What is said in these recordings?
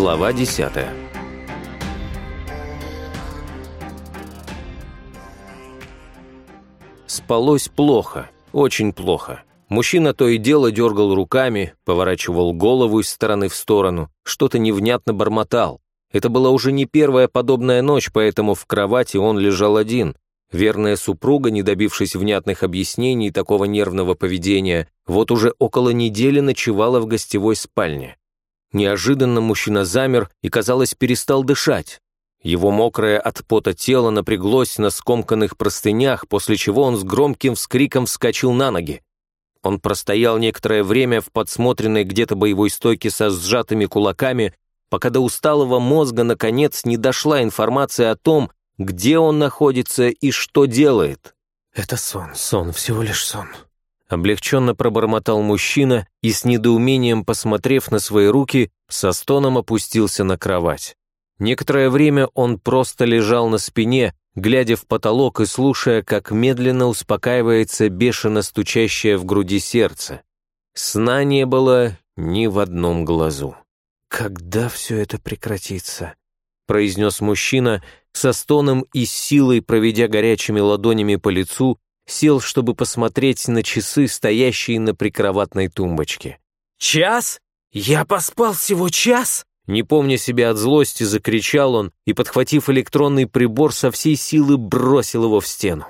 Глава 10 Спалось плохо, очень плохо. Мужчина то и дело дергал руками, поворачивал голову из стороны в сторону, что-то невнятно бормотал. Это была уже не первая подобная ночь, поэтому в кровати он лежал один. Верная супруга, не добившись внятных объяснений такого нервного поведения, вот уже около недели ночевала в гостевой спальне. Неожиданно мужчина замер и, казалось, перестал дышать. Его мокрое от пота тело напряглось на скомканных простынях, после чего он с громким вскриком вскочил на ноги. Он простоял некоторое время в подсмотренной где-то боевой стойке со сжатыми кулаками, пока до усталого мозга наконец не дошла информация о том, где он находится и что делает. «Это сон, сон, всего лишь сон», Облегченно пробормотал мужчина и с недоумением, посмотрев на свои руки, со стоном опустился на кровать. Некоторое время он просто лежал на спине, глядя в потолок и слушая, как медленно успокаивается бешено стучащее в груди сердце. Сна не было ни в одном глазу. «Когда все это прекратится?» произнес мужчина, со стоном и силой проведя горячими ладонями по лицу сел, чтобы посмотреть на часы, стоящие на прикроватной тумбочке. «Час? Я поспал всего час?» Не помня себя от злости, закричал он и, подхватив электронный прибор, со всей силы бросил его в стену.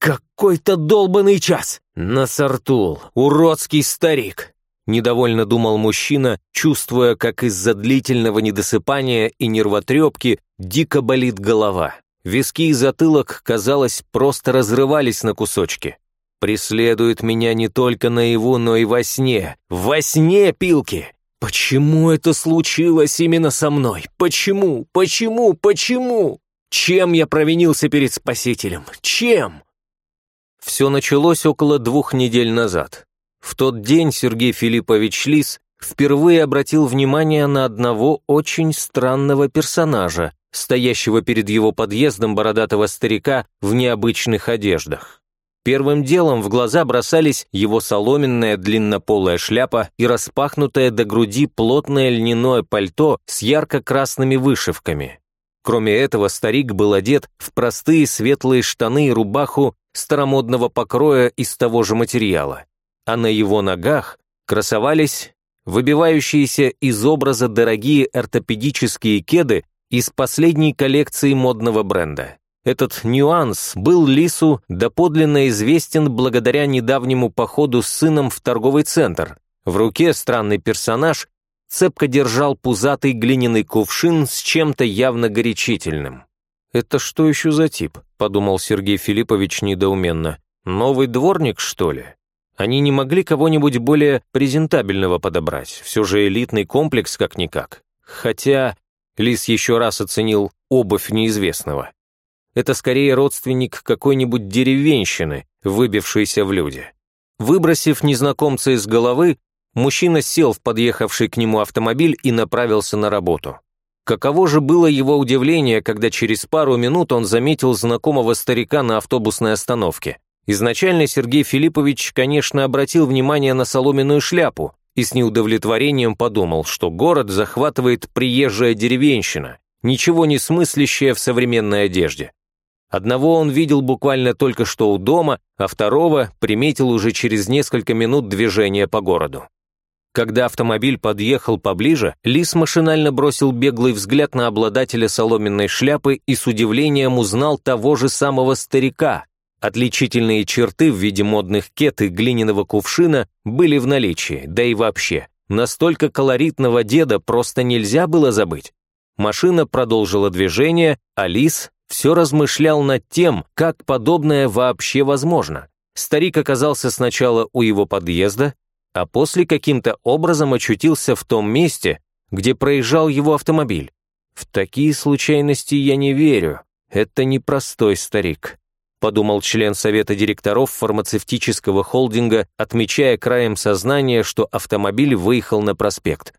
«Какой-то долбанный час!» «Насартул, уродский старик!» Недовольно думал мужчина, чувствуя, как из-за длительного недосыпания и нервотрепки дико болит голова. Виски и затылок, казалось, просто разрывались на кусочки. Преследует меня не только наяву, но и во сне. Во сне, пилки! Почему это случилось именно со мной? Почему? Почему? Почему? Чем я провинился перед Спасителем? Чем? Все началось около двух недель назад. В тот день Сергей Филиппович Лис впервые обратил внимание на одного очень странного персонажа, стоящего перед его подъездом бородатого старика в необычных одеждах. Первым делом в глаза бросались его соломенная длиннополая шляпа и распахнутое до груди плотное льняное пальто с ярко-красными вышивками. Кроме этого, старик был одет в простые светлые штаны и рубаху старомодного покроя из того же материала, а на его ногах красовались выбивающиеся из образа дорогие ортопедические кеды из последней коллекции модного бренда. Этот нюанс был Лису доподлинно известен благодаря недавнему походу с сыном в торговый центр. В руке странный персонаж цепко держал пузатый глиняный кувшин с чем-то явно горячительным. «Это что еще за тип?» – подумал Сергей Филиппович недоуменно. «Новый дворник, что ли?» Они не могли кого-нибудь более презентабельного подобрать, все же элитный комплекс как-никак. Хотя Лис еще раз оценил обувь неизвестного. Это скорее родственник какой-нибудь деревенщины, выбившейся в люди. Выбросив незнакомца из головы, мужчина сел в подъехавший к нему автомобиль и направился на работу. Каково же было его удивление, когда через пару минут он заметил знакомого старика на автобусной остановке. Изначально Сергей Филиппович, конечно, обратил внимание на соломенную шляпу, и с неудовлетворением подумал, что город захватывает приезжая деревенщина, ничего не смыслящая в современной одежде. Одного он видел буквально только что у дома, а второго приметил уже через несколько минут движения по городу. Когда автомобиль подъехал поближе, Лис машинально бросил беглый взгляд на обладателя соломенной шляпы и с удивлением узнал того же самого старика, Отличительные черты в виде модных кет и глиняного кувшина были в наличии, да и вообще. Настолько колоритного деда просто нельзя было забыть. Машина продолжила движение, а Лис все размышлял над тем, как подобное вообще возможно. Старик оказался сначала у его подъезда, а после каким-то образом очутился в том месте, где проезжал его автомобиль. В такие случайности я не верю. Это непростой старик подумал член совета директоров фармацевтического холдинга, отмечая краем сознания, что автомобиль выехал на проспект.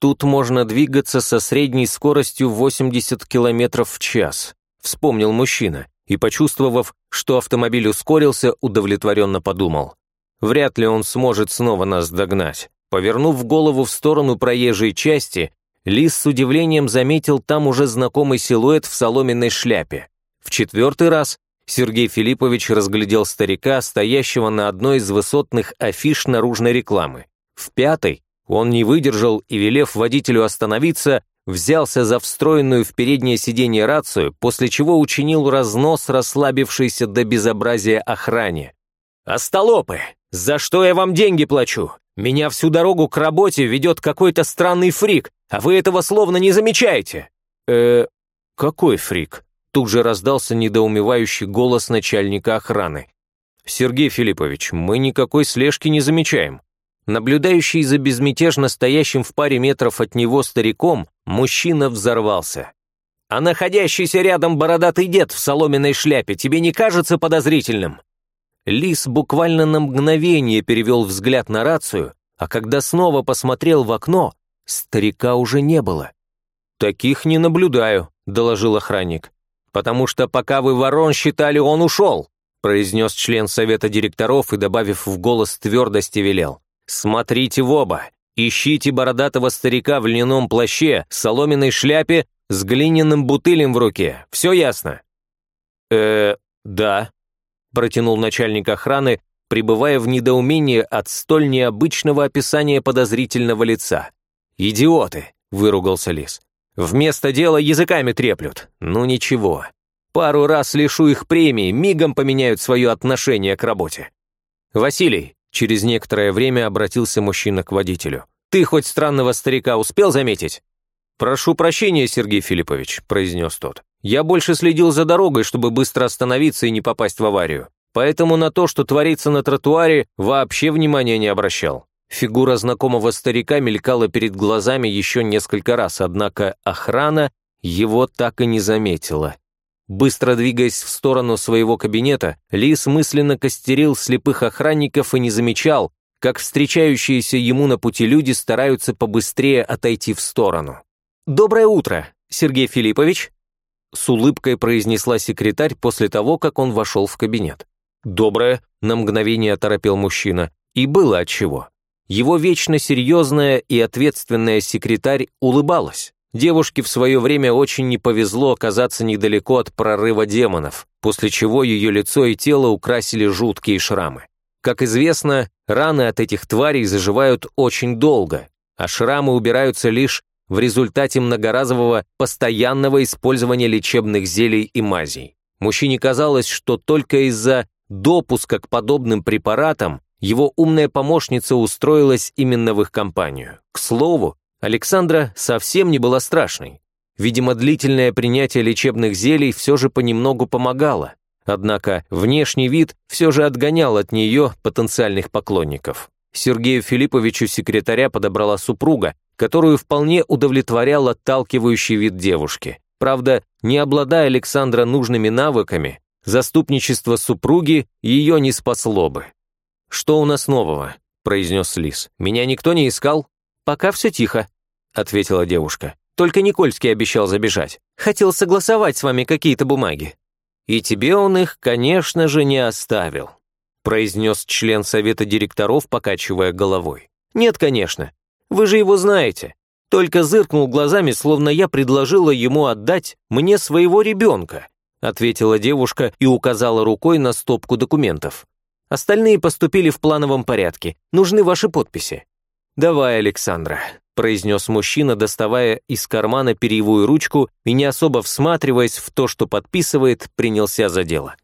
Тут можно двигаться со средней скоростью 80 км в час, вспомнил мужчина, и, почувствовав, что автомобиль ускорился, удовлетворенно подумал. Вряд ли он сможет снова нас догнать. Повернув голову в сторону проезжей части, Лис с удивлением заметил там уже знакомый силуэт в соломенной шляпе. В четвертый раз Сергей Филиппович разглядел старика, стоящего на одной из высотных афиш наружной рекламы. В пятый он не выдержал и, велев водителю остановиться, взялся за встроенную в переднее сиденье рацию, после чего учинил разнос расслабившейся до безобразия охране. «Остолопы! За что я вам деньги плачу? Меня всю дорогу к работе ведет какой-то странный фрик, а вы этого словно не замечаете!» «Э, какой фрик?» Тут же раздался недоумевающий голос начальника охраны. «Сергей Филиппович, мы никакой слежки не замечаем. Наблюдающий за безмятежно стоящим в паре метров от него стариком, мужчина взорвался. «А находящийся рядом бородатый дед в соломенной шляпе тебе не кажется подозрительным?» Лис буквально на мгновение перевел взгляд на рацию, а когда снова посмотрел в окно, старика уже не было. «Таких не наблюдаю», — доложил охранник. «Потому что пока вы ворон считали, он ушел», — произнес член совета директоров и, добавив в голос твердости, велел. Смотрите в оба. Ищите бородатого старика в льняном плаще, соломенной шляпе, с глиняным бутылем в руке. Все ясно?» «Э, да», — протянул начальник охраны, пребывая в недоумении от столь необычного описания подозрительного лица. «Идиоты!» — выругался Лис. «Вместо дела языками треплют. Ну ничего. Пару раз лишу их премии, мигом поменяют свое отношение к работе. Василий, Через некоторое время обратился мужчина к водителю. «Ты хоть странного старика успел заметить?» «Прошу прощения, Сергей Филиппович», – произнес тот. «Я больше следил за дорогой, чтобы быстро остановиться и не попасть в аварию. Поэтому на то, что творится на тротуаре, вообще внимания не обращал». Фигура знакомого старика мелькала перед глазами еще несколько раз, однако охрана его так и не заметила. Быстро двигаясь в сторону своего кабинета, Лис мысленно костерил слепых охранников и не замечал, как встречающиеся ему на пути люди стараются побыстрее отойти в сторону. «Доброе утро, Сергей Филиппович!» С улыбкой произнесла секретарь после того, как он вошел в кабинет. «Доброе!» – на мгновение оторопел мужчина. И было отчего. Его вечно серьезная и ответственная секретарь улыбалась. Девушке в свое время очень не повезло оказаться недалеко от прорыва демонов, после чего ее лицо и тело украсили жуткие шрамы. Как известно, раны от этих тварей заживают очень долго, а шрамы убираются лишь в результате многоразового постоянного использования лечебных зелий и мазей. Мужчине казалось, что только из-за допуска к подобным препаратам его умная помощница устроилась именно в их компанию. К слову, Александра совсем не была страшной. Видимо, длительное принятие лечебных зелий все же понемногу помогало. Однако внешний вид все же отгонял от нее потенциальных поклонников. Сергею Филипповичу секретаря подобрала супруга, которую вполне удовлетворял отталкивающий вид девушки. Правда, не обладая Александра нужными навыками, заступничество супруги ее не спасло бы. «Что у нас нового?» – произнес Лис. «Меня никто не искал?» «Пока все тихо», — ответила девушка. «Только Никольский обещал забежать. Хотел согласовать с вами какие-то бумаги». «И тебе он их, конечно же, не оставил», — произнес член совета директоров, покачивая головой. «Нет, конечно. Вы же его знаете. Только зыркнул глазами, словно я предложила ему отдать мне своего ребенка», ответила девушка и указала рукой на стопку документов. «Остальные поступили в плановом порядке. Нужны ваши подписи». «Давай, Александра», – произнес мужчина, доставая из кармана перьевую ручку и, не особо всматриваясь в то, что подписывает, принялся за дело.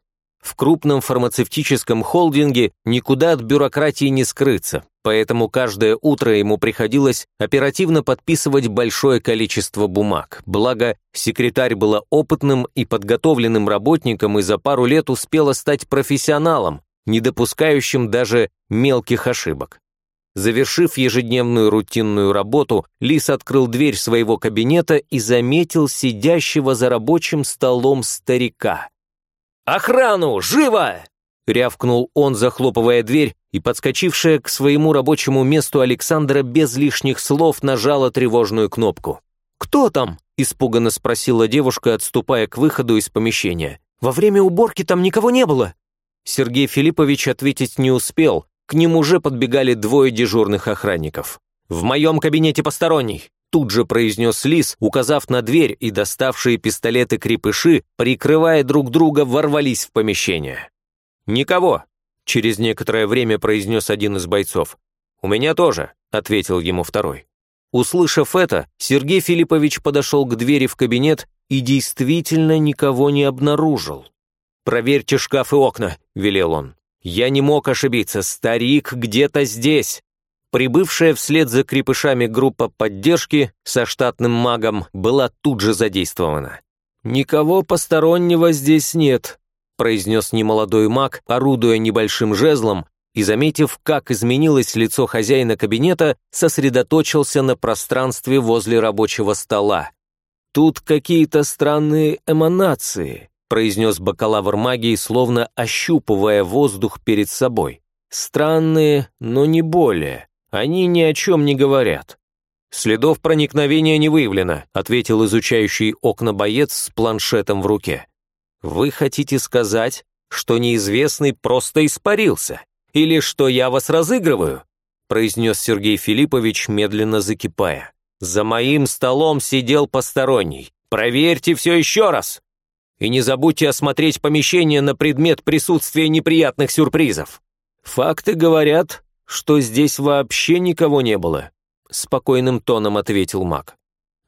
В крупном фармацевтическом холдинге никуда от бюрократии не скрыться, поэтому каждое утро ему приходилось оперативно подписывать большое количество бумаг. Благо, секретарь была опытным и подготовленным работником и за пару лет успела стать профессионалом, не допускающим даже мелких ошибок. Завершив ежедневную рутинную работу, Лис открыл дверь своего кабинета и заметил сидящего за рабочим столом старика. «Охрану! Живо!» — рявкнул он, захлопывая дверь, и подскочившая к своему рабочему месту Александра без лишних слов нажала тревожную кнопку. «Кто там?» — испуганно спросила девушка, отступая к выходу из помещения. «Во время уборки там никого не было». Сергей Филиппович ответить не успел, к ним уже подбегали двое дежурных охранников. «В моем кабинете посторонний!» тут же произнес Лис, указав на дверь, и доставшие пистолеты-крепыши, прикрывая друг друга, ворвались в помещение. «Никого», — через некоторое время произнес один из бойцов. «У меня тоже», — ответил ему второй. Услышав это, Сергей Филиппович подошел к двери в кабинет и действительно никого не обнаружил. «Проверьте шкаф и окна», — велел он. «Я не мог ошибиться, старик где-то здесь». Прибывшая вслед за крепышами группа поддержки со штатным магом была тут же задействована. «Никого постороннего здесь нет», — произнес немолодой маг, орудуя небольшим жезлом, и, заметив, как изменилось лицо хозяина кабинета, сосредоточился на пространстве возле рабочего стола. «Тут какие-то странные эманации», произнес бакалавр магии, словно ощупывая воздух перед собой. «Странные, но не более. Они ни о чем не говорят». «Следов проникновения не выявлено», ответил изучающий окна боец с планшетом в руке. «Вы хотите сказать, что неизвестный просто испарился? Или что я вас разыгрываю?» произнес Сергей Филиппович, медленно закипая. За моим столом сидел посторонний. Проверьте все еще раз. И не забудьте осмотреть помещение на предмет присутствия неприятных сюрпризов. Факты говорят, что здесь вообще никого не было, спокойным тоном ответил маг.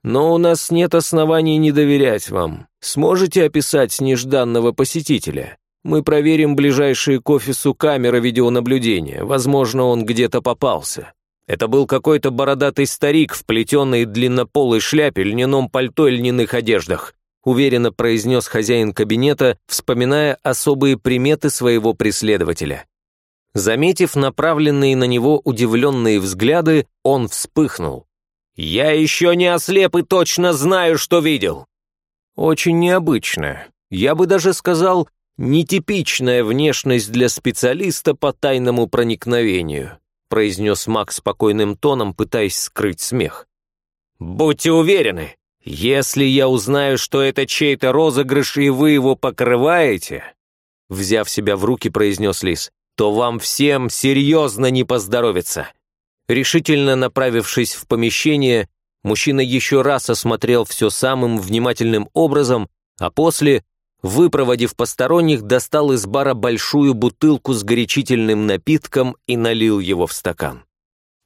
Но у нас нет оснований не доверять вам. Сможете описать нежданного посетителя? Мы проверим ближайшие к офису камеры видеонаблюдения. Возможно, он где-то попался. Это был какой-то бородатый старик в плетеной длиннополой шляпе, льняном пальто и льняных одеждах, уверенно произнес хозяин кабинета, вспоминая особые приметы своего преследователя. Заметив направленные на него удивленные взгляды, он вспыхнул. «Я еще не ослеп и точно знаю, что видел!» Очень необычно. Я бы даже сказал, нетипичная внешность для специалиста по тайному проникновению произнес Мак спокойным тоном, пытаясь скрыть смех. «Будьте уверены, если я узнаю, что это чей-то розыгрыш, и вы его покрываете...» Взяв себя в руки, произнес Лис, «то вам всем серьезно не поздоровится». Решительно направившись в помещение, мужчина еще раз осмотрел все самым внимательным образом, а после выпроводив посторонних, достал из бара большую бутылку с горячительным напитком и налил его в стакан.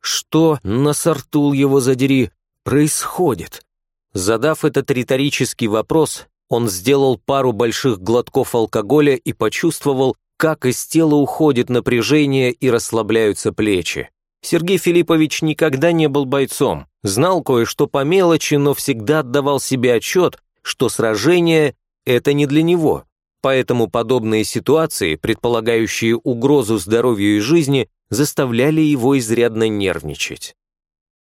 «Что, насортул его задери, происходит?» Задав этот риторический вопрос, он сделал пару больших глотков алкоголя и почувствовал, как из тела уходит напряжение и расслабляются плечи. Сергей Филиппович никогда не был бойцом, знал кое-что по мелочи, но всегда отдавал себе отчет, что сражение это не для него, поэтому подобные ситуации, предполагающие угрозу здоровью и жизни, заставляли его изрядно нервничать.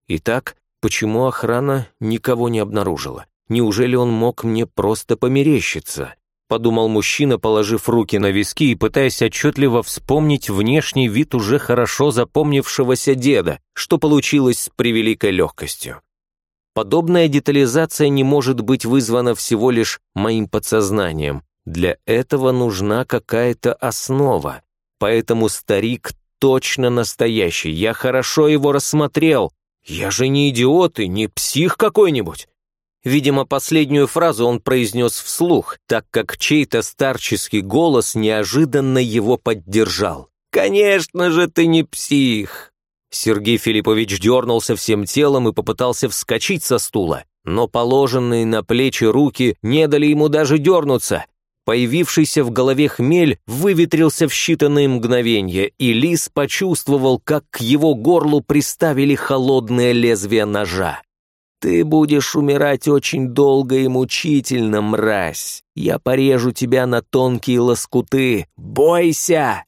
Итак, почему охрана никого не обнаружила? Неужели он мог мне просто померещиться? Подумал мужчина, положив руки на виски и пытаясь отчетливо вспомнить внешний вид уже хорошо запомнившегося деда, что получилось с превеликой легкостью. Подобная детализация не может быть вызвана всего лишь моим подсознанием. Для этого нужна какая-то основа. Поэтому старик точно настоящий. Я хорошо его рассмотрел. Я же не идиот и не псих какой-нибудь. Видимо, последнюю фразу он произнес вслух, так как чей-то старческий голос неожиданно его поддержал. «Конечно же ты не псих!» Сергей Филиппович дернулся всем телом и попытался вскочить со стула, но положенные на плечи руки не дали ему даже дернуться. Появившийся в голове хмель выветрился в считанные мгновения, и лис почувствовал, как к его горлу приставили холодное лезвие ножа. «Ты будешь умирать очень долго и мучительно, мразь. Я порежу тебя на тонкие лоскуты. Бойся!»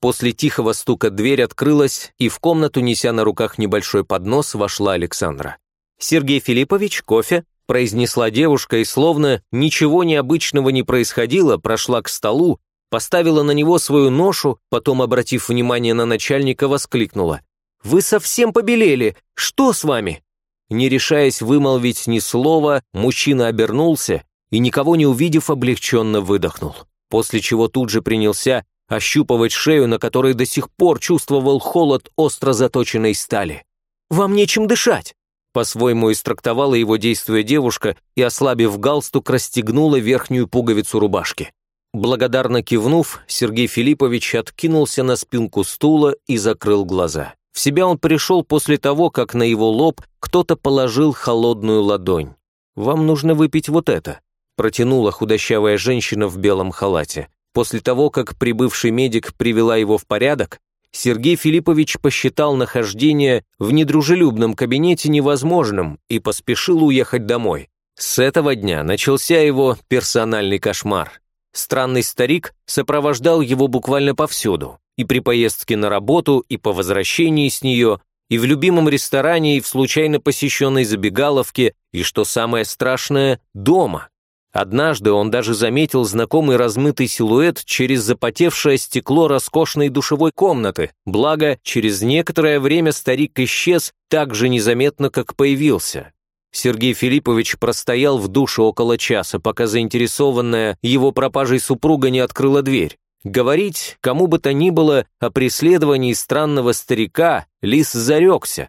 После тихого стука дверь открылась, и в комнату, неся на руках небольшой поднос, вошла Александра. «Сергей Филиппович, кофе?» Произнесла девушка и, словно ничего необычного не происходило, прошла к столу, поставила на него свою ношу, потом, обратив внимание на начальника, воскликнула. «Вы совсем побелели! Что с вами?» Не решаясь вымолвить ни слова, мужчина обернулся и, никого не увидев, облегченно выдохнул, после чего тут же принялся ощупывать шею, на которой до сих пор чувствовал холод остро заточенной стали. «Вам нечем дышать!» По-своему истрактовала его действия девушка и, ослабив галстук, расстегнула верхнюю пуговицу рубашки. Благодарно кивнув, Сергей Филиппович откинулся на спинку стула и закрыл глаза. В себя он пришел после того, как на его лоб кто-то положил холодную ладонь. «Вам нужно выпить вот это», – протянула худощавая женщина в белом халате. После того, как прибывший медик привела его в порядок, Сергей Филиппович посчитал нахождение в недружелюбном кабинете невозможным и поспешил уехать домой. С этого дня начался его персональный кошмар. Странный старик сопровождал его буквально повсюду, и при поездке на работу, и по возвращении с нее, и в любимом ресторане, и в случайно посещенной забегаловке, и, что самое страшное, дома. Однажды он даже заметил знакомый размытый силуэт через запотевшее стекло роскошной душевой комнаты, благо через некоторое время старик исчез так же незаметно, как появился. Сергей Филиппович простоял в душе около часа, пока заинтересованная его пропажей супруга не открыла дверь. Говорить кому бы то ни было о преследовании странного старика Лис зарекся.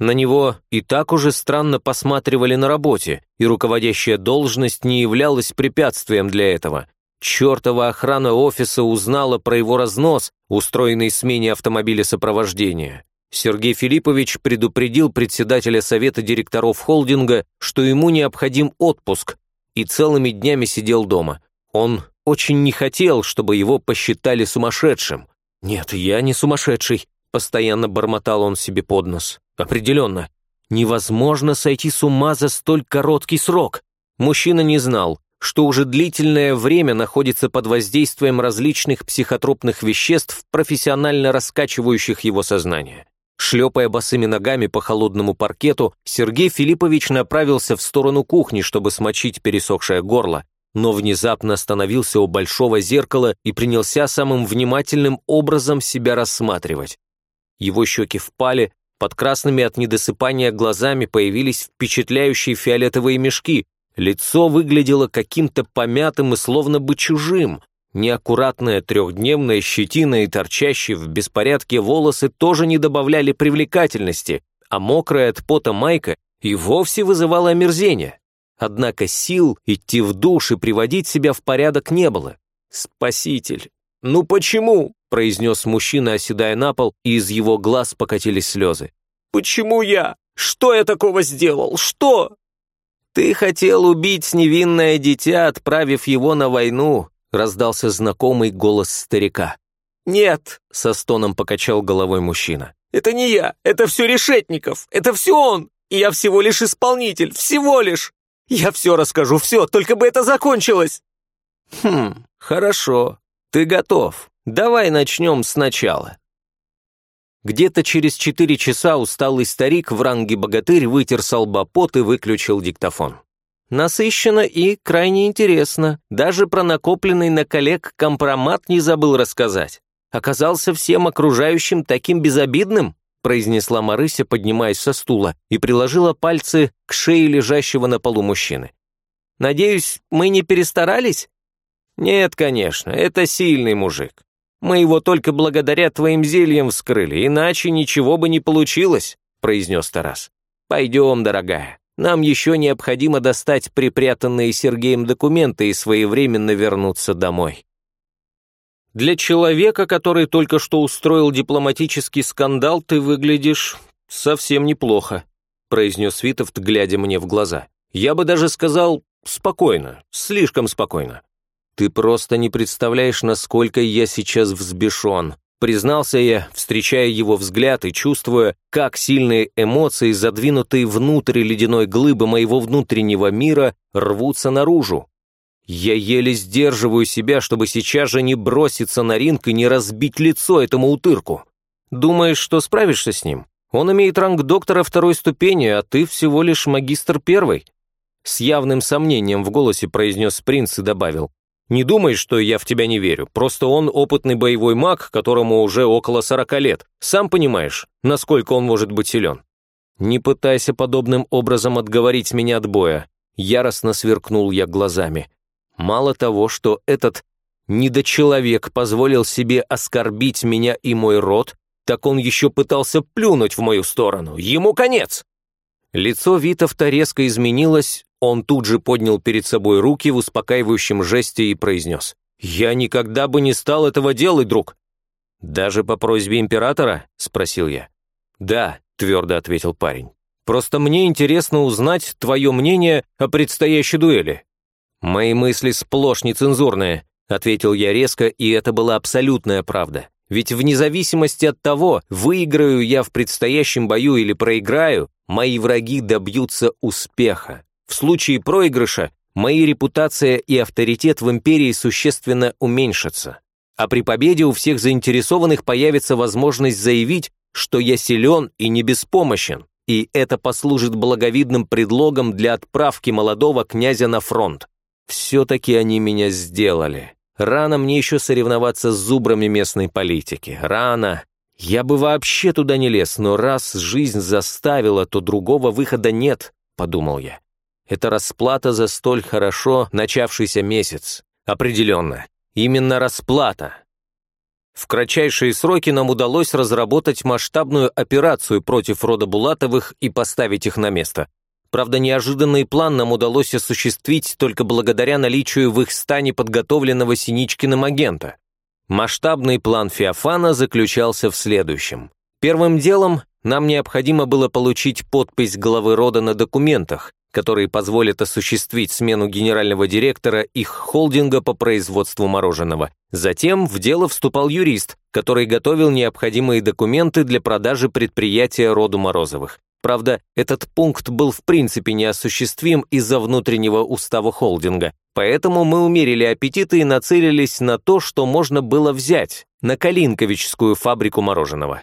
На него и так уже странно посматривали на работе, и руководящая должность не являлась препятствием для этого. Чертова охрана офиса узнала про его разнос, устроенный смене автомобиля сопровождения. Сергей Филиппович предупредил председателя совета директоров холдинга, что ему необходим отпуск, и целыми днями сидел дома. Он очень не хотел, чтобы его посчитали сумасшедшим. «Нет, я не сумасшедший», — постоянно бормотал он себе под нос. «Определенно. Невозможно сойти с ума за столь короткий срок». Мужчина не знал, что уже длительное время находится под воздействием различных психотропных веществ, профессионально раскачивающих его сознание. Шлепая босыми ногами по холодному паркету, Сергей Филиппович направился в сторону кухни, чтобы смочить пересохшее горло, но внезапно остановился у большого зеркала и принялся самым внимательным образом себя рассматривать. Его щеки впали, под красными от недосыпания глазами появились впечатляющие фиолетовые мешки, лицо выглядело каким-то помятым и словно бы чужим, Неаккуратная трехдневная щетина и торчащие в беспорядке волосы тоже не добавляли привлекательности, а мокрая от пота майка и вовсе вызывала омерзение. Однако сил идти в душ и приводить себя в порядок не было. «Спаситель! Ну почему?» – произнес мужчина, оседая на пол, и из его глаз покатились слезы. «Почему я? Что я такого сделал? Что?» «Ты хотел убить невинное дитя, отправив его на войну, раздался знакомый голос старика. «Нет!» — со стоном покачал головой мужчина. «Это не я! Это все Решетников! Это все он! И я всего лишь исполнитель! Всего лишь! Я все расскажу, все, только бы это закончилось!» «Хм, хорошо. Ты готов. Давай начнем сначала». Где-то через четыре часа усталый старик в ранге богатырь вытер с и выключил диктофон. Насыщенно и крайне интересно. Даже про накопленный на коллег компромат не забыл рассказать. Оказался всем окружающим таким безобидным, произнесла Марыся, поднимаясь со стула, и приложила пальцы к шее лежащего на полу мужчины. «Надеюсь, мы не перестарались?» «Нет, конечно, это сильный мужик. Мы его только благодаря твоим зельям вскрыли, иначе ничего бы не получилось», произнес Тарас. «Пойдем, дорогая». Нам еще необходимо достать припрятанные Сергеем документы и своевременно вернуться домой. Для человека, который только что устроил дипломатический скандал, ты выглядишь совсем неплохо, произнес Витовт, глядя мне в глаза. Я бы даже сказал спокойно, слишком спокойно. Ты просто не представляешь, насколько я сейчас взбешен, Признался я, встречая его взгляд и чувствуя, как сильные эмоции, задвинутые внутрь ледяной глыбы моего внутреннего мира, рвутся наружу. Я еле сдерживаю себя, чтобы сейчас же не броситься на ринг и не разбить лицо этому утырку. Думаешь, что справишься с ним? Он имеет ранг доктора второй ступени, а ты всего лишь магистр первой. С явным сомнением в голосе произнес принц и добавил. Не думай, что я в тебя не верю. Просто он опытный боевой маг, которому уже около сорока лет. Сам понимаешь, насколько он может быть силен. Не пытайся подобным образом отговорить меня от боя. Яростно сверкнул я глазами. Мало того, что этот недочеловек позволил себе оскорбить меня и мой род, так он еще пытался плюнуть в мою сторону. Ему конец. Лицо Витовта резко изменилось, он тут же поднял перед собой руки в успокаивающем жесте и произнес. «Я никогда бы не стал этого делать, друг!» «Даже по просьбе императора?» – спросил я. «Да», – твердо ответил парень. «Просто мне интересно узнать твое мнение о предстоящей дуэли». «Мои мысли сплошь нецензурные», – ответил я резко, и это была абсолютная правда. Ведь вне зависимости от того, выиграю я в предстоящем бою или проиграю, мои враги добьются успеха. В случае проигрыша моя репутация и авторитет в империи существенно уменьшатся. А при победе у всех заинтересованных появится возможность заявить, что я силен и не беспомощен, и это послужит благовидным предлогом для отправки молодого князя на фронт. Все-таки они меня сделали. Рано мне еще соревноваться с зубрами местной политики. Рано. Я бы вообще туда не лез, но раз жизнь заставила, то другого выхода нет, подумал я. Это расплата за столь хорошо начавшийся месяц. Определенно. Именно расплата. В кратчайшие сроки нам удалось разработать масштабную операцию против рода Булатовых и поставить их на место. Правда, неожиданный план нам удалось осуществить только благодаря наличию в их стане подготовленного Синичкиным агента. Масштабный план Феофана заключался в следующем. Первым делом нам необходимо было получить подпись главы рода на документах, которые позволят осуществить смену генерального директора их холдинга по производству мороженого. Затем в дело вступал юрист, который готовил необходимые документы для продажи предприятия роду Морозовых. Правда, этот пункт был в принципе неосуществим из-за внутреннего устава холдинга, поэтому мы умерили аппетиты и нацелились на то, что можно было взять, на Калинковичскую фабрику мороженого.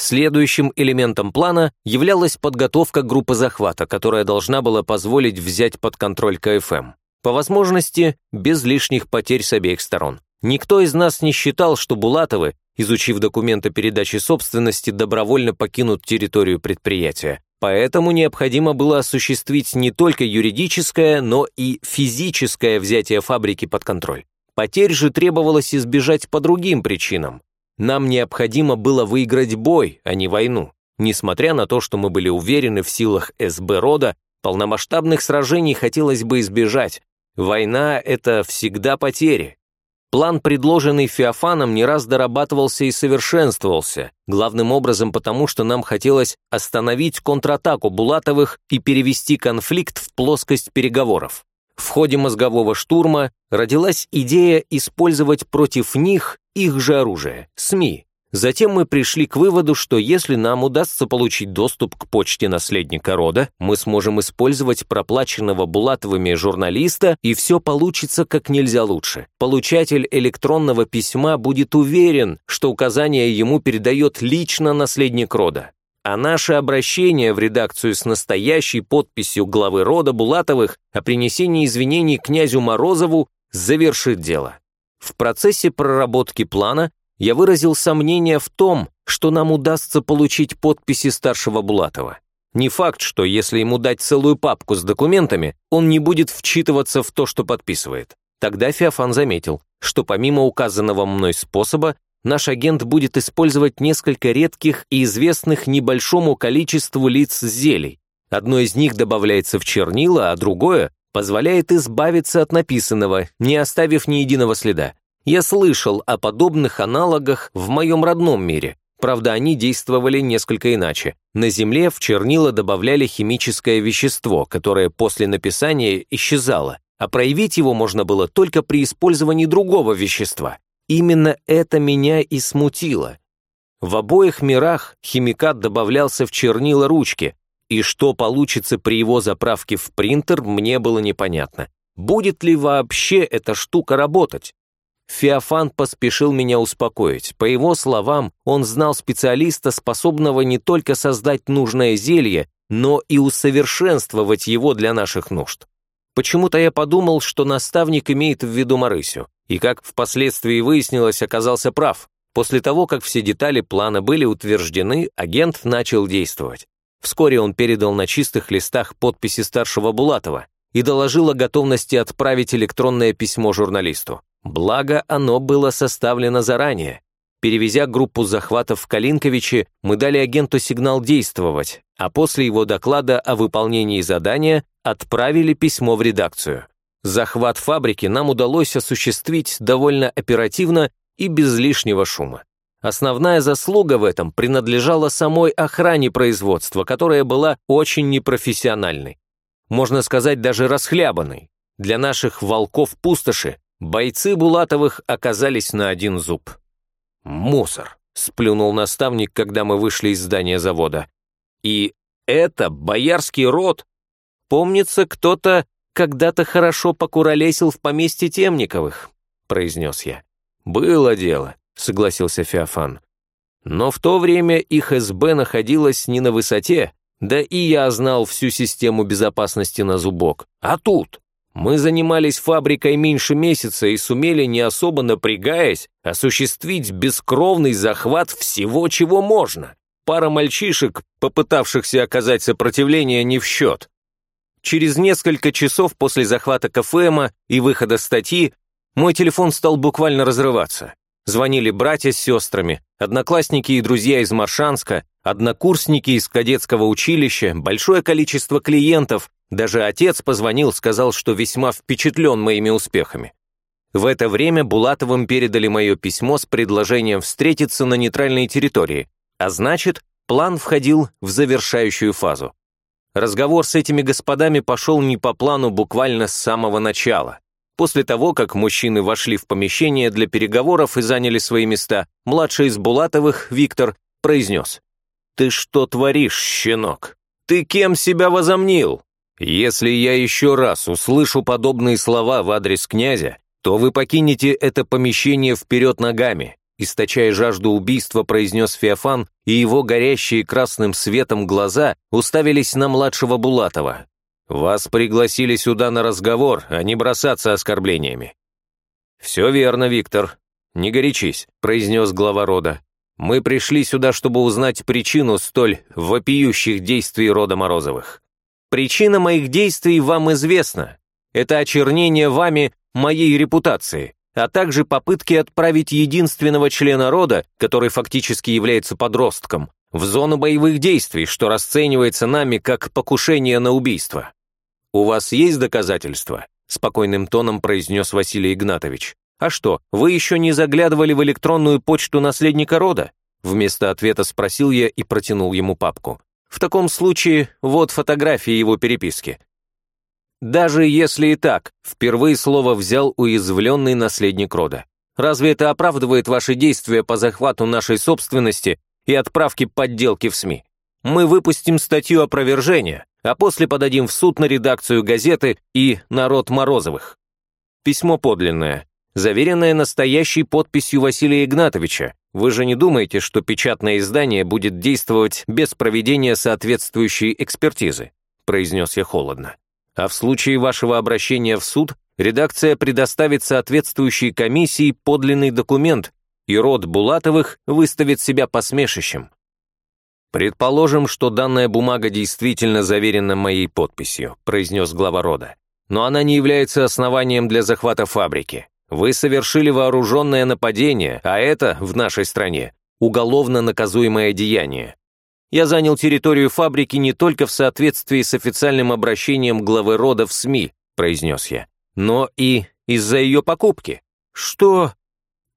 Следующим элементом плана являлась подготовка группы захвата, которая должна была позволить взять под контроль КФМ. По возможности, без лишних потерь с обеих сторон. Никто из нас не считал, что Булатовы, изучив документы передачи собственности, добровольно покинут территорию предприятия. Поэтому необходимо было осуществить не только юридическое, но и физическое взятие фабрики под контроль. Потерь же требовалось избежать по другим причинам. Нам необходимо было выиграть бой, а не войну. Несмотря на то, что мы были уверены в силах СБ рода, полномасштабных сражений хотелось бы избежать. Война — это всегда потери. План, предложенный Феофаном, не раз дорабатывался и совершенствовался, главным образом потому, что нам хотелось остановить контратаку Булатовых и перевести конфликт в плоскость переговоров. В ходе мозгового штурма родилась идея использовать против них их же оружие – СМИ. Затем мы пришли к выводу, что если нам удастся получить доступ к почте наследника рода, мы сможем использовать проплаченного Булатовыми журналиста, и все получится как нельзя лучше. Получатель электронного письма будет уверен, что указание ему передает лично наследник рода а наше обращение в редакцию с настоящей подписью главы рода Булатовых о принесении извинений князю Морозову завершит дело. В процессе проработки плана я выразил сомнение в том, что нам удастся получить подписи старшего Булатова. Не факт, что если ему дать целую папку с документами, он не будет вчитываться в то, что подписывает. Тогда Феофан заметил, что помимо указанного мной способа, наш агент будет использовать несколько редких и известных небольшому количеству лиц зелий. Одно из них добавляется в чернила, а другое позволяет избавиться от написанного, не оставив ни единого следа. Я слышал о подобных аналогах в моем родном мире. Правда, они действовали несколько иначе. На Земле в чернила добавляли химическое вещество, которое после написания исчезало, а проявить его можно было только при использовании другого вещества. Именно это меня и смутило. В обоих мирах химикат добавлялся в чернила ручки, и что получится при его заправке в принтер, мне было непонятно. Будет ли вообще эта штука работать? Феофан поспешил меня успокоить. По его словам, он знал специалиста, способного не только создать нужное зелье, но и усовершенствовать его для наших нужд. Почему-то я подумал, что наставник имеет в виду Марысю и, как впоследствии выяснилось, оказался прав. После того, как все детали плана были утверждены, агент начал действовать. Вскоре он передал на чистых листах подписи старшего Булатова и доложил о готовности отправить электронное письмо журналисту. Благо, оно было составлено заранее. Перевезя группу захватов в Калинковиче, мы дали агенту сигнал действовать, а после его доклада о выполнении задания отправили письмо в редакцию. Захват фабрики нам удалось осуществить довольно оперативно и без лишнего шума. Основная заслуга в этом принадлежала самой охране производства, которая была очень непрофессиональной. Можно сказать, даже расхлябанной. Для наших волков пустоши бойцы Булатовых оказались на один зуб. «Мусор», — сплюнул наставник, когда мы вышли из здания завода. «И это боярский род? Помнится, кто-то когда-то хорошо покуролесил в поместье Темниковых», — произнес я. «Было дело», — согласился Феофан. «Но в то время их СБ находилась не на высоте, да и я знал всю систему безопасности на зубок. А тут мы занимались фабрикой меньше месяца и сумели, не особо напрягаясь, осуществить бескровный захват всего, чего можно. Пара мальчишек, попытавшихся оказать сопротивление, не в счет. Через несколько часов после захвата КФМа и выхода статьи мой телефон стал буквально разрываться. Звонили братья с сестрами, одноклассники и друзья из Маршанска, однокурсники из кадетского училища, большое количество клиентов, даже отец позвонил, сказал, что весьма впечатлен моими успехами. В это время Булатовым передали мое письмо с предложением встретиться на нейтральной территории, а значит, план входил в завершающую фазу. Разговор с этими господами пошел не по плану буквально с самого начала. После того, как мужчины вошли в помещение для переговоров и заняли свои места, младший из Булатовых, Виктор, произнес. «Ты что творишь, щенок? Ты кем себя возомнил? Если я еще раз услышу подобные слова в адрес князя, то вы покинете это помещение вперед ногами», источая жажду убийства, произнес Феофан, и его горящие красным светом глаза уставились на младшего Булатова. «Вас пригласили сюда на разговор, а не бросаться оскорблениями». «Все верно, Виктор. Не горячись», — произнес глава рода. «Мы пришли сюда, чтобы узнать причину столь вопиющих действий рода Морозовых. Причина моих действий вам известна. Это очернение вами моей репутации, а также попытки отправить единственного члена рода, который фактически является подростком, в зону боевых действий, что расценивается нами как покушение на убийство. «У вас есть доказательства?» – спокойным тоном произнес Василий Игнатович. «А что, вы еще не заглядывали в электронную почту наследника рода?» Вместо ответа спросил я и протянул ему папку. В таком случае вот фотографии его переписки. Даже если и так, впервые слово взял уязвленный наследник рода. Разве это оправдывает ваши действия по захвату нашей собственности и отправке подделки в СМИ? Мы выпустим статью опровержения, а после подадим в суд на редакцию газеты и «Народ Морозовых». Письмо подлинное, заверенное настоящей подписью Василия Игнатовича, вы же не думаете, что печатное издание будет действовать без проведения соответствующей экспертизы?» произнес я холодно. «А в случае вашего обращения в суд редакция предоставит соответствующей комиссии подлинный документ, и род Булатовых выставит себя посмешищем. «Предположим, что данная бумага действительно заверена моей подписью», произнес глава рода. «Но она не является основанием для захвата фабрики. Вы совершили вооруженное нападение, а это, в нашей стране, уголовно наказуемое деяние. Я занял территорию фабрики не только в соответствии с официальным обращением главы рода в СМИ, произнес я, но и из-за ее покупки. Что?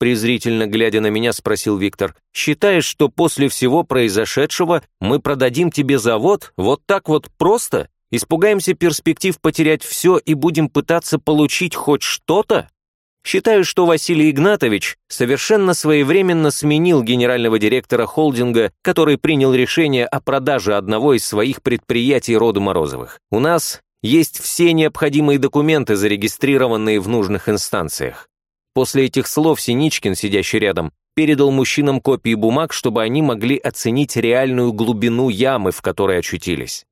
презрительно глядя на меня, спросил Виктор. «Считаешь, что после всего произошедшего мы продадим тебе завод вот так вот просто? Испугаемся перспектив потерять все и будем пытаться получить хоть что-то?» Считаю, что Василий Игнатович совершенно своевременно сменил генерального директора холдинга, который принял решение о продаже одного из своих предприятий рода Морозовых. У нас есть все необходимые документы, зарегистрированные в нужных инстанциях. После этих слов Синичкин, сидящий рядом, передал мужчинам копии бумаг, чтобы они могли оценить реальную глубину ямы, в которой очутились.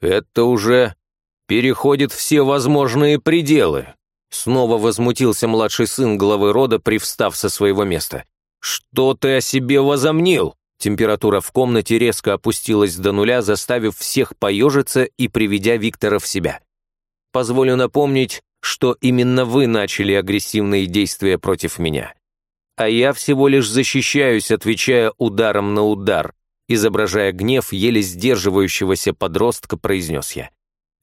«Это уже переходит все возможные пределы», Снова возмутился младший сын главы рода, привстав со своего места. «Что ты о себе возомнил?» Температура в комнате резко опустилась до нуля, заставив всех поежиться и приведя Виктора в себя. «Позволю напомнить, что именно вы начали агрессивные действия против меня. а я всего лишь защищаюсь, отвечая ударом на удар. Изображая гнев, еле сдерживающегося подростка, произнес я.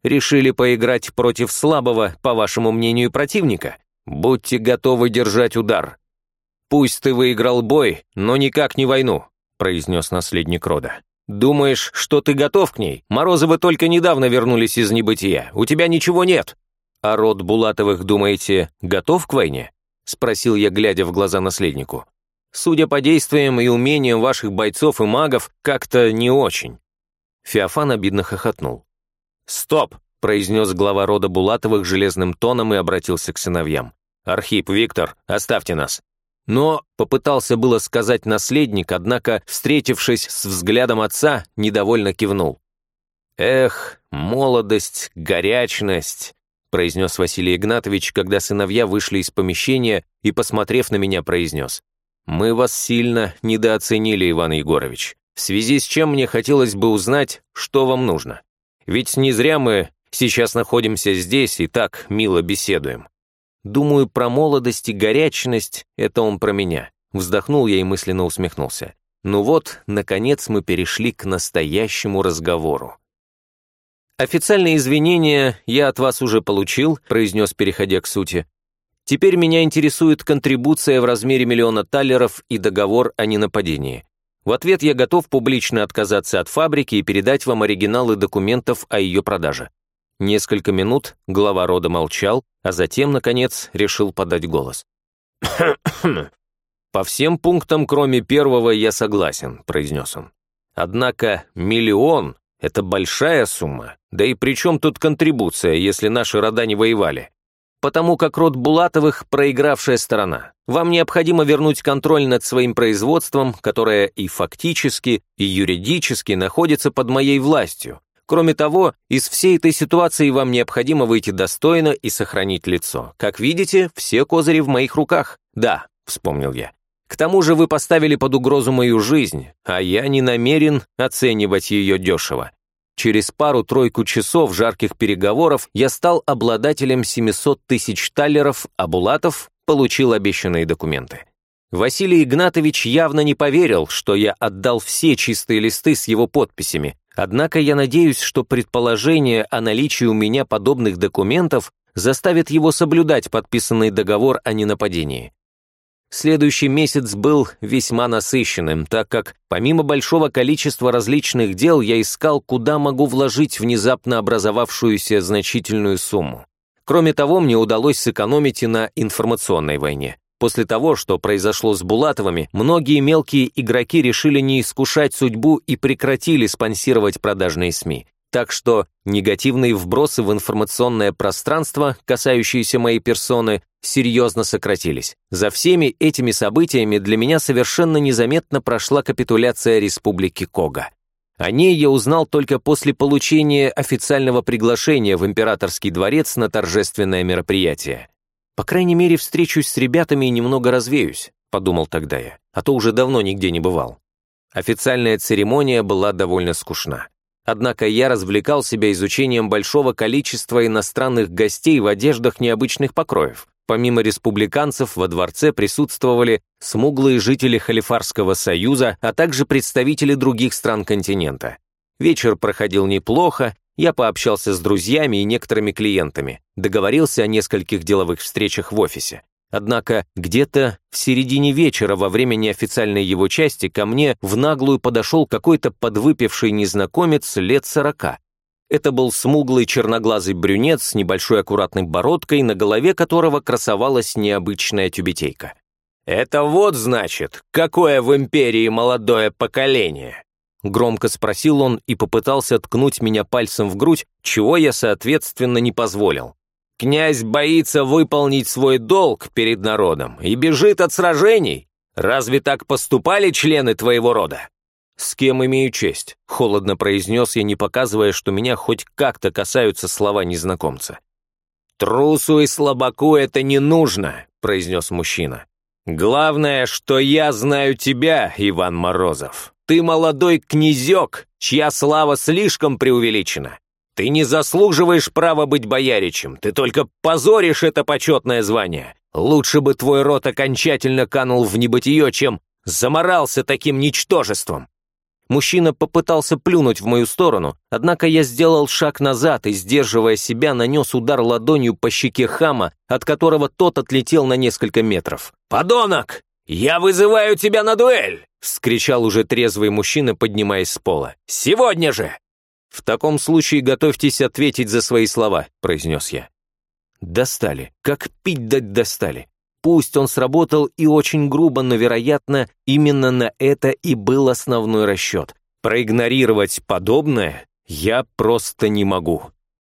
Решили поиграть против слабого, по вашему мнению, противника? Будьте готовы держать удар. Пусть ты выиграл бой, но никак не войну, произнес наследник рода. Думаешь, что ты готов к ней? Морозовы только недавно вернулись из небытия. У тебя ничего нет. А род Булатовых, думаете, готов к войне? Спросил я, глядя в глаза наследнику. Судя по действиям и умениям ваших бойцов и магов, как-то не очень. Феофан обидно хохотнул. «Стоп!» — произнес глава рода Булатовых железным тоном и обратился к сыновьям. «Архип, Виктор, оставьте нас. Но попытался было сказать наследник, однако, встретившись с взглядом отца, недовольно кивнул. «Эх, молодость, горячность», — произнес Василий Игнатович, когда сыновья вышли из помещения и, посмотрев на меня, произнес. «Мы вас сильно недооценили, Иван Егорович, в связи с чем мне хотелось бы узнать, что вам нужно. Ведь не зря мы сейчас находимся здесь и так мило беседуем. Думаю, про молодость и горячность — это он про меня. Вздохнул я и мысленно усмехнулся. Ну вот, наконец мы перешли к настоящему разговору. «Официальные извинения я от вас уже получил», произнес, переходя к сути. «Теперь меня интересует контрибуция в размере миллиона талеров и договор о ненападении. В ответ я готов публично отказаться от фабрики и передать вам оригиналы документов о ее продаже. Несколько минут глава рода молчал, а затем, наконец, решил подать голос. «По всем пунктам, кроме первого, я согласен», — произнес он. «Однако миллион — это большая сумма, да и при чем тут контрибуция, если наши рода не воевали? Потому как род Булатовых — проигравшая сторона. Вам необходимо вернуть контроль над своим производством, которое и фактически, и юридически находится под моей властью, Кроме того, из всей этой ситуации вам необходимо выйти достойно и сохранить лицо. Как видите, все козыри в моих руках. Да, вспомнил я. К тому же вы поставили под угрозу мою жизнь, а я не намерен оценивать ее дешево. Через пару-тройку часов жарких переговоров я стал обладателем 700 тысяч талеров, а Булатов получил обещанные документы. Василий Игнатович явно не поверил, что я отдал все чистые листы с его подписями, Однако я надеюсь, что предположение о наличии у меня подобных документов заставит его соблюдать подписанный договор о ненападении. Следующий месяц был весьма насыщенным, так как помимо большого количества различных дел я искал, куда могу вложить внезапно образовавшуюся значительную сумму. Кроме того, мне удалось сэкономить и на информационной войне. После того, что произошло с Булатовыми, многие мелкие игроки решили не искушать судьбу и прекратили спонсировать продажные СМИ. Так что негативные вбросы в информационное пространство, касающиеся моей персоны, серьезно сократились. За всеми этими событиями для меня совершенно незаметно прошла капитуляция Республики Кога. О ней я узнал только после получения официального приглашения в императорский дворец на торжественное мероприятие. По крайней мере, встречусь с ребятами и немного развеюсь, подумал тогда я, а то уже давно нигде не бывал. Официальная церемония была довольно скучна. Однако я развлекал себя изучением большого количества иностранных гостей в одеждах необычных покроев. Помимо республиканцев во дворце присутствовали смуглые жители Халифарского союза, а также представители других стран континента. Вечер проходил неплохо, я пообщался с друзьями и некоторыми клиентами, договорился о нескольких деловых встречах в офисе. Однако где-то в середине вечера во время неофициальной его части ко мне в наглую подошел какой-то подвыпивший незнакомец лет сорока. Это был смуглый черноглазый брюнет с небольшой аккуратной бородкой, на голове которого красовалась необычная тюбетейка. «Это вот, значит, какое в империи молодое поколение!» Громко спросил он и попытался ткнуть меня пальцем в грудь, чего я, соответственно, не позволил. «Князь боится выполнить свой долг перед народом и бежит от сражений. Разве так поступали члены твоего рода?» «С кем имею честь?» — холодно произнес я, не показывая, что меня хоть как-то касаются слова незнакомца. «Трусу и слабаку это не нужно», — произнес мужчина. «Главное, что я знаю тебя, Иван Морозов. Ты молодой князек, чья слава слишком преувеличена. Ты не заслуживаешь права быть бояричем, ты только позоришь это почетное звание. Лучше бы твой род окончательно канул в небытие, чем заморался таким ничтожеством. Мужчина попытался плюнуть в мою сторону, однако я сделал шаг назад и, сдерживая себя, нанес удар ладонью по щеке хама, от которого тот отлетел на несколько метров. «Подонок! Я вызываю тебя на дуэль!» — вскричал уже трезвый мужчина, поднимаясь с пола. «Сегодня же!» «В таком случае готовьтесь ответить за свои слова», — произнес я. Достали, как пить дать достали. Пусть он сработал и очень грубо, но, вероятно, именно на это и был основной расчет. Проигнорировать подобное я просто не могу.